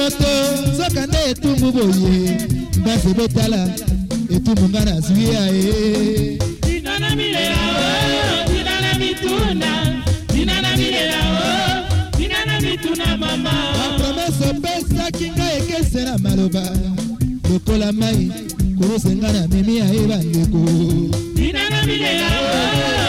moto soka nde etumbu boye mpasi ebotala etumbu nga nazwi ya ye tina na milela o tina na mituna tina na milela o tina na mituna mama bapromese opesaki ngai ekese na maloba lokola mai korosenga na memi ya ye bandeko tina na milela o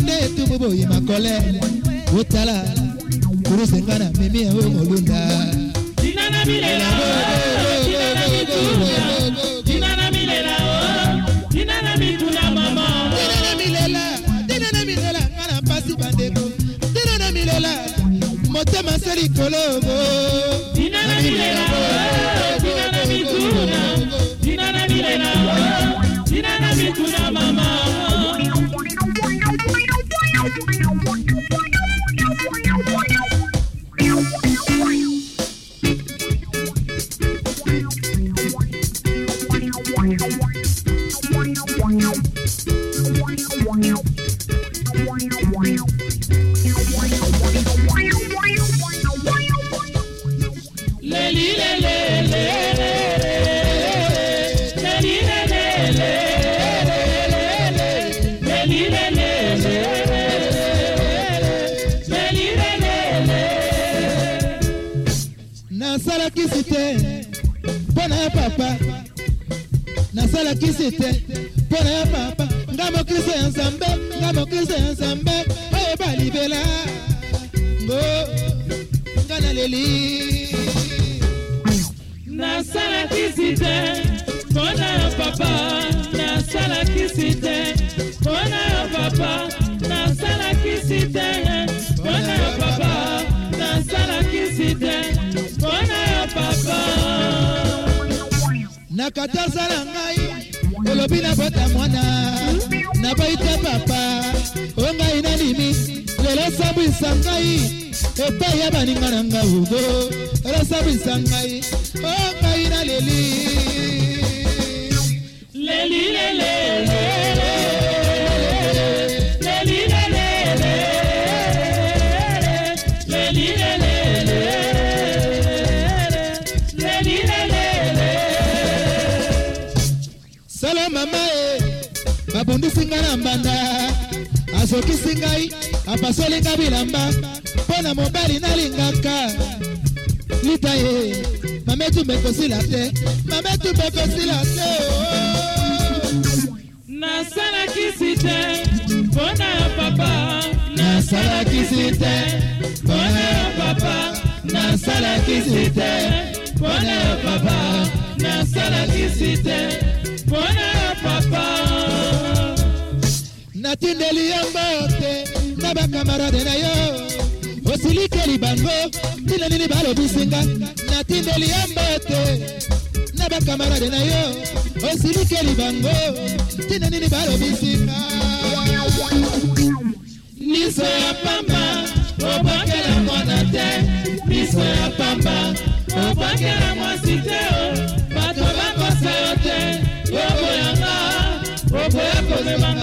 nde etubu boye makole otala kurusenga na memi ya omolunda dinana milela dinana mituna dinana milela dinana mituna mama dinana milela dinana milela nga na mpasi bandeko dinana milela motema se likolo dinana milela nasalakisi te mpo papa nga mokristo ya nzambe nga mokristo ya nzambe oyo balibela ngo nga naleli nasalakisi te mpona yo papa nasalakisi te mpona yo papa nasalakisi te mpona yo papa nasalakisi te mpona yo papa nakatazala ngai olobi na bota mwana nabaita papa ongai nanimi lelo sambwisa ngai epai ya baninga na nga ugo lelo sambwisa ngai ongai na leli leli lelele abundisi ngai na mbanda azokisi ngai apasoli ngai bilamba mpo na mobali nalingaka lita ye mametumbe kosila te mametumbe kosila te oh. nasalakisi te mpona yo papa nasalakisi te mpona yo papa nasalakisi te mpona yo papa nasalakisi te mpona yo papa natindeli yango te na bakamarade na yo osilikeli bango ntina nini balobisinga natindeli yango te na bakamarade na yo osilikeli bango ntina nini balobisinga miso ya pamba obakela mwana te miso ya pamba obakela mwasi te bato bakosa yo te yoboyanga okoya komemanga